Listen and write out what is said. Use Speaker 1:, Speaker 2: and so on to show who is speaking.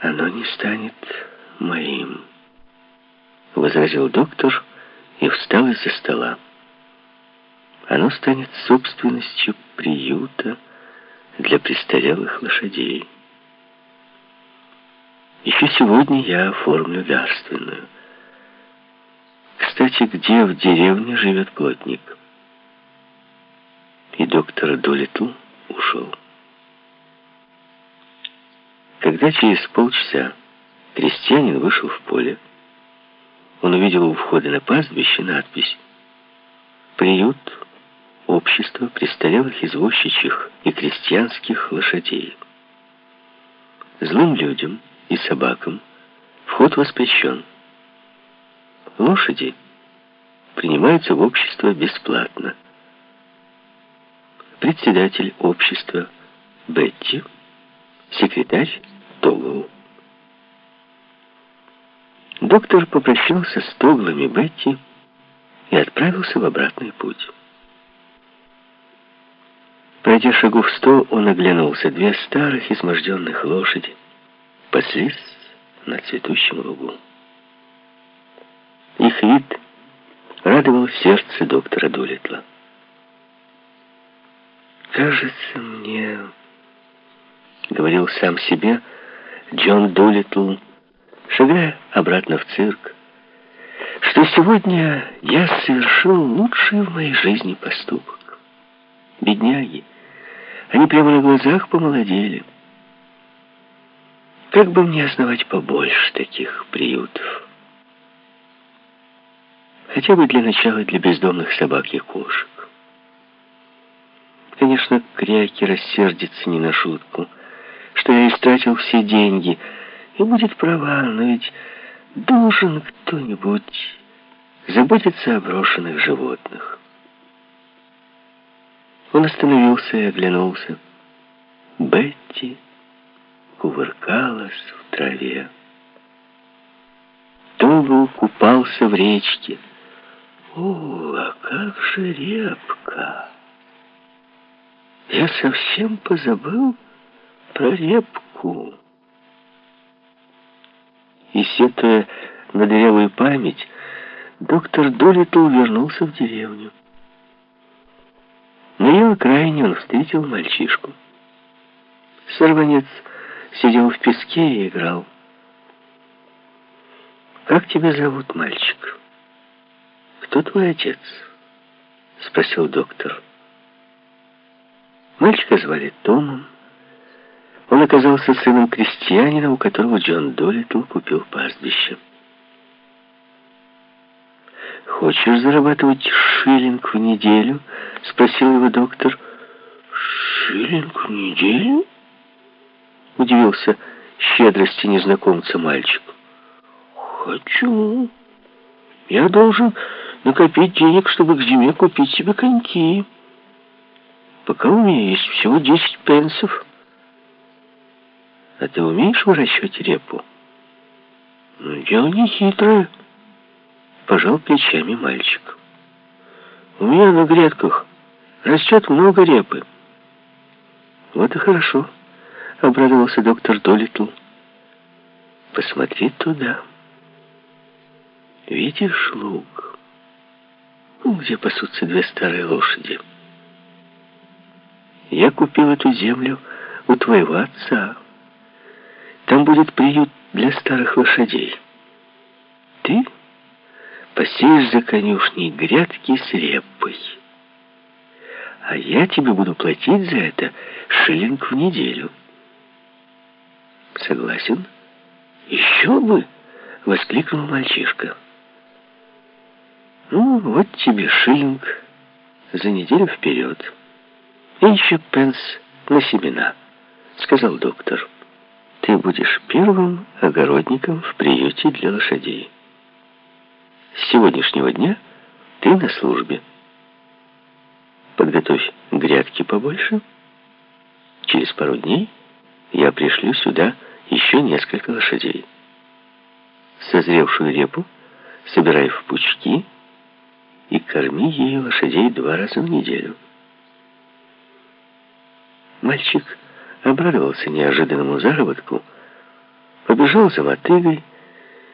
Speaker 1: оно не станет моим, возразил доктор и встал из-за стола. Оно станет собственностью приюта для престарелых лошадей. Еще сегодня я оформлю дарственную. Кстати, где в деревне живет плотник? И доктор Долитл ушел. Когда через полчаса крестьянин вышел в поле, он увидел у входа на пастбище надпись «Приют общества престарелых извозчичьих и крестьянских лошадей». Злым людям и собакам вход воспрещен. Лошади принимаются в общество бесплатно. Председатель общества Бетти, секретарь Тоглоу. Доктор попрощался с Тоглами Бетти и отправился в обратный путь. Пройдя шагов сто, он оглянулся. Две старых изможденных лошади паслись на цветущем лугу. Их вид радовал сердце доктора Дулитла. «Кажется мне...» — говорил сам себе Джон Дулитл, шагая обратно в цирк, что сегодня я совершил лучший в моей жизни поступок. Бедняги, они прямо на глазах помолодели. Как бы мне основать побольше таких приютов? Хотя бы для начала для бездомных собак и кошек. Конечно, Кряки рассердится не на шутку, что я истратил все деньги, и будет права, но ведь должен кто-нибудь заботиться о брошенных животных. Он остановился и оглянулся. Бетти кувыркалась в траве. Тогл купался в речке. О, а как же репка! Я совсем позабыл про репку. И сетуя на дырявую память, доктор Долитл вернулся в деревню. На ее окраине он встретил мальчишку. Сорванец сидел в песке и играл. «Как тебя зовут, мальчик?» «Кто твой отец?» — спросил доктор. Мальчика звали Томом. Он оказался сыном крестьянина, у которого Джон Долитл купил пастбище. «Хочешь зарабатывать шиллинг в неделю?» — спросил его доктор. «Шиллинг в неделю?» — удивился щедрости незнакомца мальчик. «Хочу. Я должен накопить денег, чтобы к зиме купить себе коньки. Пока у меня есть всего десять пенсов». «А ты умеешь выращивать репу?» «Ну, дело не хитрое», — пожал плечами мальчик. «У меня на грядках растет много репы». «Вот и хорошо». — обрадовался доктор Долитл. «Посмотри туда. Видишь луг? Ну, где пасутся две старые лошади? Я купил эту землю у твоего отца. Будет приют для старых лошадей. Ты посеешь за конюшней грядки с репой. А я тебе буду платить за это шиллинг в неделю». «Согласен?» «Еще бы!» — воскликнул мальчишка. «Ну, вот тебе шиллинг за неделю вперед. И еще пенс на семена», — сказал доктор. «Ты будешь первым огородником в приюте для лошадей. С сегодняшнего дня ты на службе. Подготовь грядки побольше. Через пару дней я пришлю сюда еще несколько лошадей. Созревшую репу собирай в пучки и корми ею лошадей два раза в неделю. Мальчик обрадовался неожиданному заработку, побежал за мотыгой,